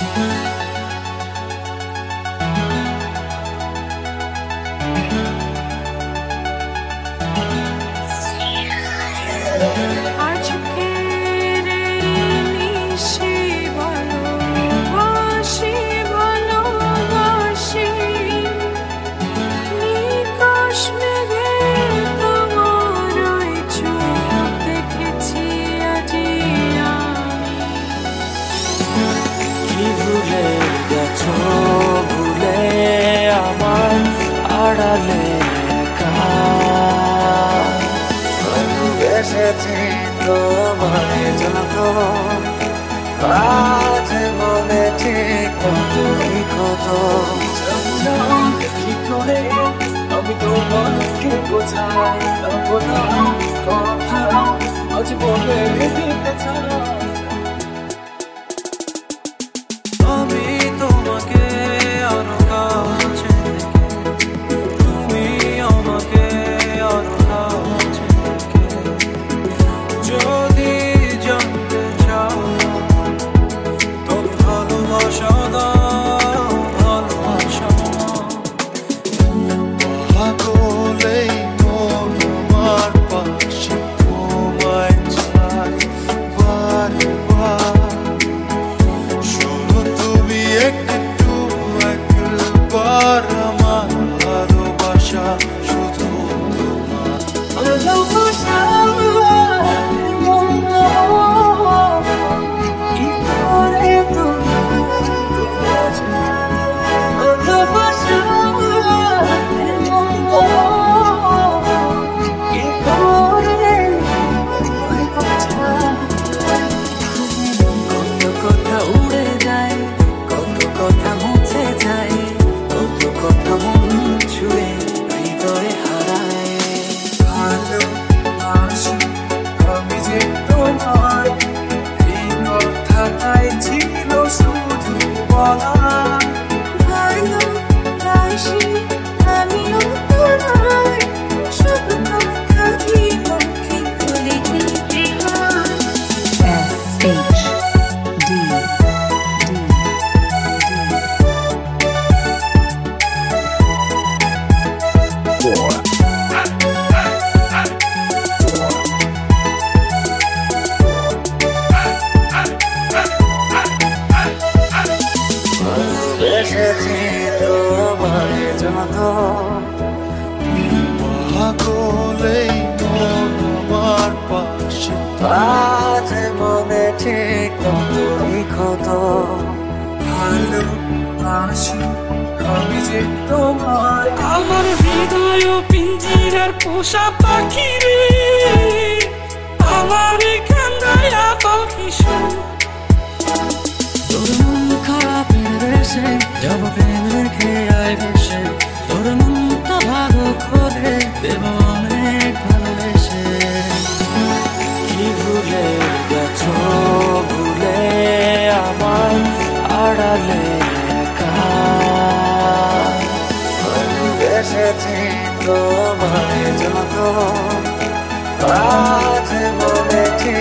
Peace. তোমায় জানো আজ মনে ঠিক কতই কত কি করে? আমি তোমাকে বোঝাই কথা। আজ বলে দিতে চাই। এসেছি তোমার যত। পাগলেই তোমার পাশে। আজ মনে ঠিক তত নিখত। ভালো আসি আমি যে তোমার আমার হৃদয় পিঞ্জিরার পোষা পাখি রে। আমার ভালোবেসেছি তোমায় যত আজ বলেছি